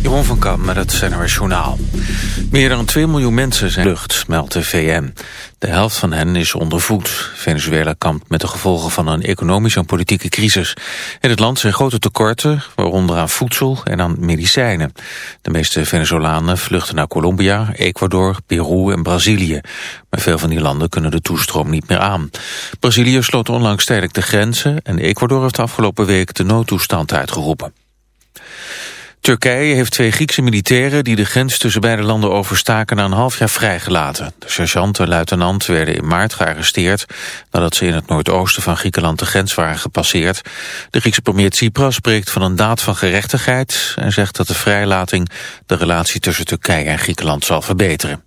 Jeroen van Kam met het NRS Journaal. Meer dan 2 miljoen mensen zijn lucht, meldt de VN. De helft van hen is onder voet. Venezuela kampt met de gevolgen van een economische en politieke crisis. In het land zijn grote tekorten, waaronder aan voedsel en aan medicijnen. De meeste Venezolanen vluchten naar Colombia, Ecuador, Peru en Brazilië. Maar veel van die landen kunnen de toestroom niet meer aan. Brazilië sloot onlangs tijdelijk de grenzen... en Ecuador heeft afgelopen week de noodtoestand uitgeroepen. Turkije heeft twee Griekse militairen die de grens tussen beide landen overstaken na een half jaar vrijgelaten. De sergeant en luitenant werden in maart gearresteerd nadat ze in het noordoosten van Griekenland de grens waren gepasseerd. De Griekse premier Tsipras spreekt van een daad van gerechtigheid en zegt dat de vrijlating de relatie tussen Turkije en Griekenland zal verbeteren.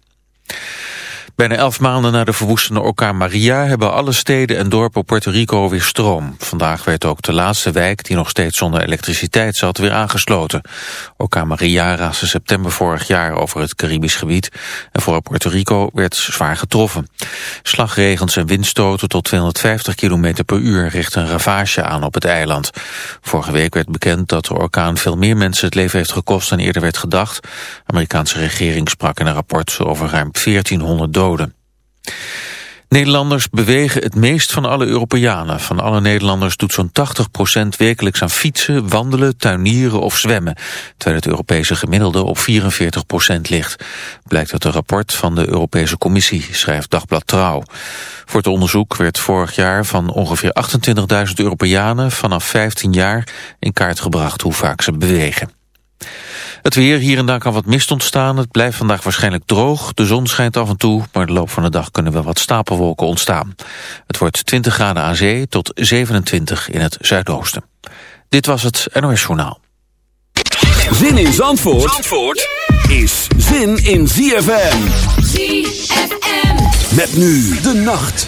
Bijna elf maanden na de verwoestende orkaan Maria hebben alle steden en dorpen op Puerto Rico weer stroom. Vandaag werd ook de laatste wijk, die nog steeds zonder elektriciteit zat, weer aangesloten. Orkaan Maria raasde september vorig jaar over het Caribisch gebied en voor Puerto Rico werd zwaar getroffen. Slagregens en windstoten tot 250 km per uur richten een ravage aan op het eiland. Vorige week werd bekend dat de orkaan veel meer mensen het leven heeft gekost dan eerder werd gedacht. De Amerikaanse regering sprak in een rapport over ruim 1400 doden. Nederlanders bewegen het meest van alle Europeanen. Van alle Nederlanders doet zo'n 80% wekelijks aan fietsen, wandelen, tuinieren of zwemmen. Terwijl het Europese gemiddelde op 44% ligt. Blijkt uit een rapport van de Europese Commissie, schrijft Dagblad Trouw. Voor het onderzoek werd vorig jaar van ongeveer 28.000 Europeanen vanaf 15 jaar in kaart gebracht hoe vaak ze bewegen. Het weer, hier en daar kan wat mist ontstaan. Het blijft vandaag waarschijnlijk droog. De zon schijnt af en toe, maar de loop van de dag kunnen wel wat stapelwolken ontstaan. Het wordt 20 graden aan zee tot 27 in het zuidoosten. Dit was het NOS Journaal. Zin in Zandvoort, Zandvoort is zin in ZFM. ZFM. Met nu de nacht.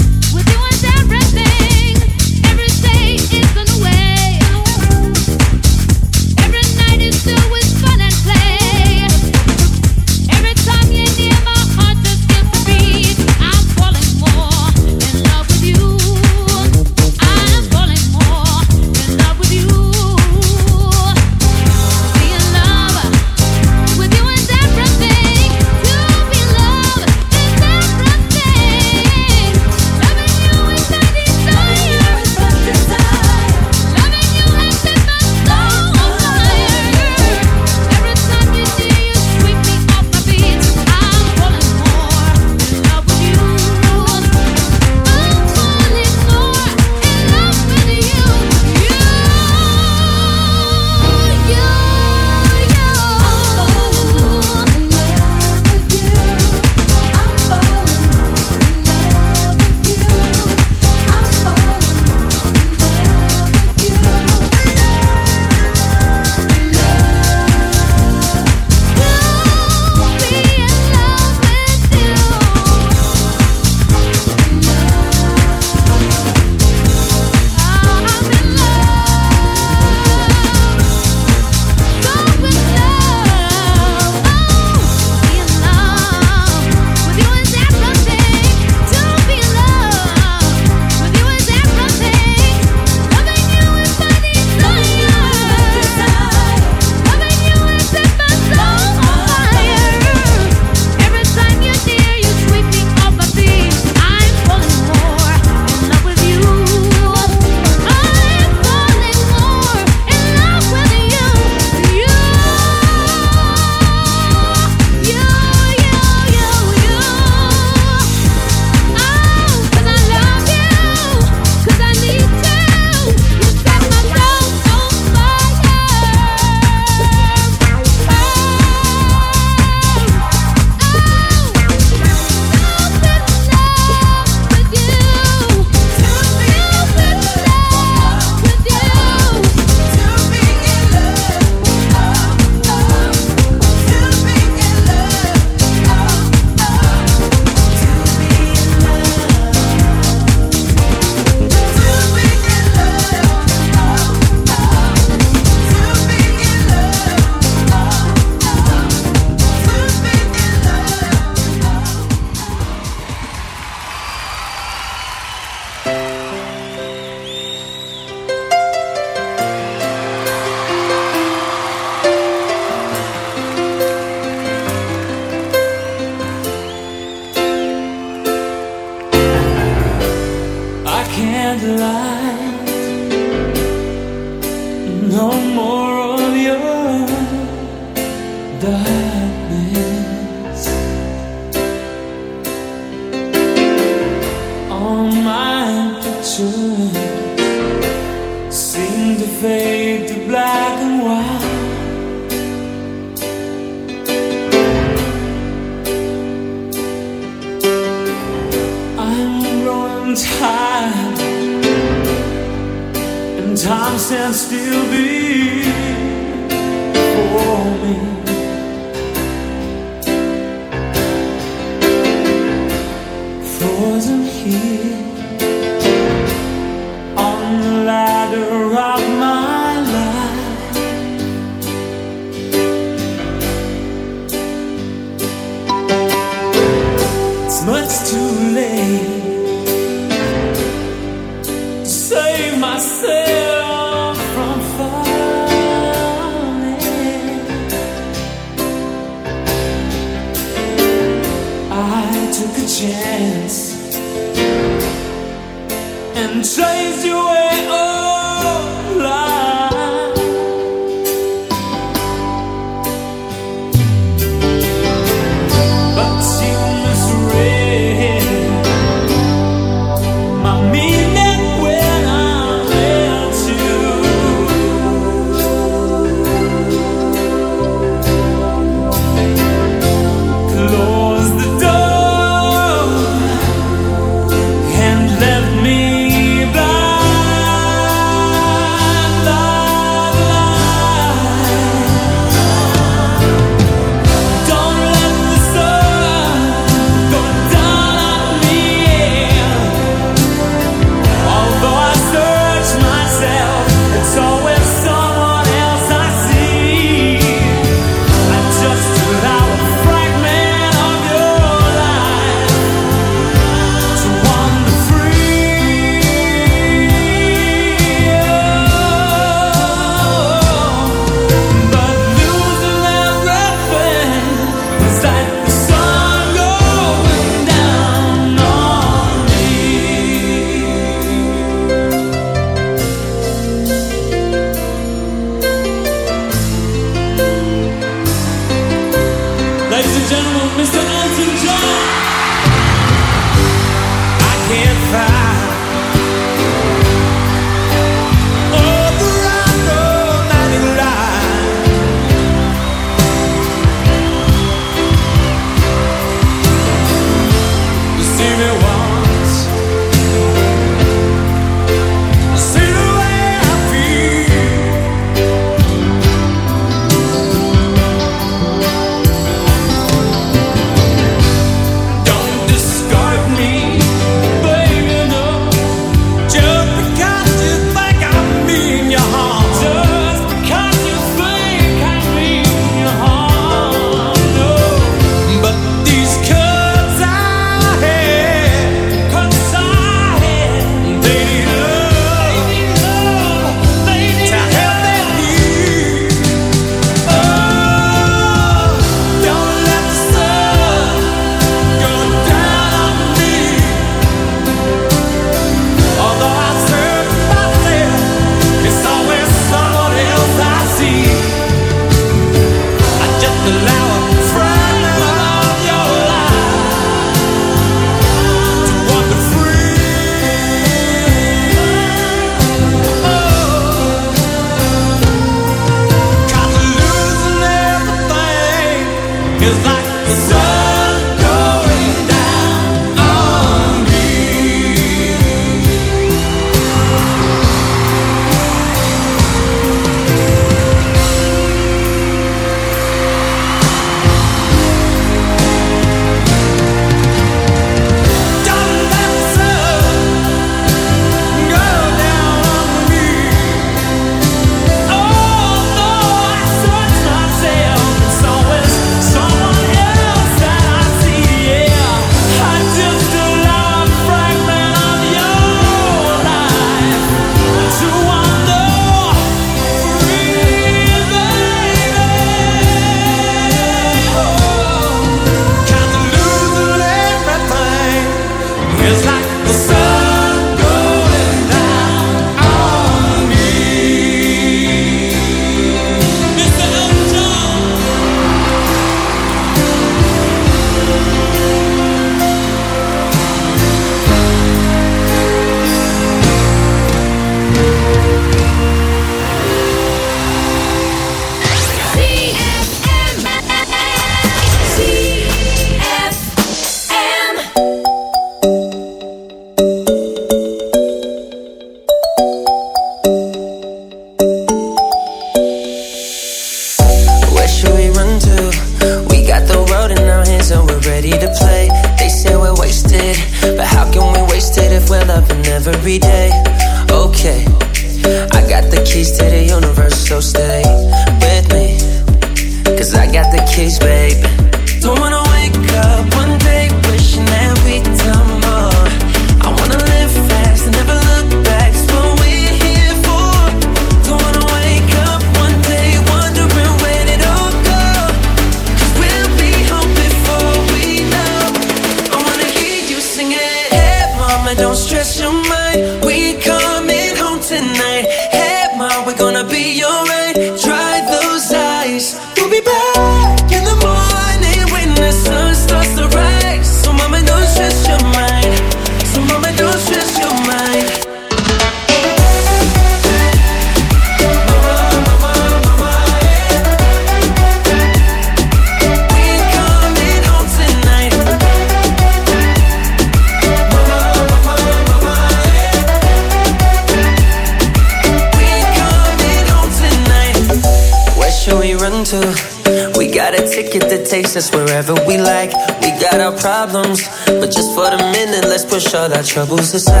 troubles aside.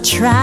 try.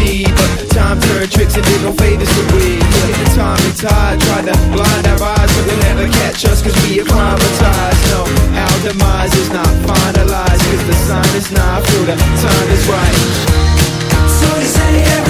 Me. But time turned tricks and did no favors to we. Yeah, the time and tide tried to blind our eyes, but they'll never catch us cause we acclimatized. No, our demise is not finalized cause the sign is not through. The time is right. So you say everything's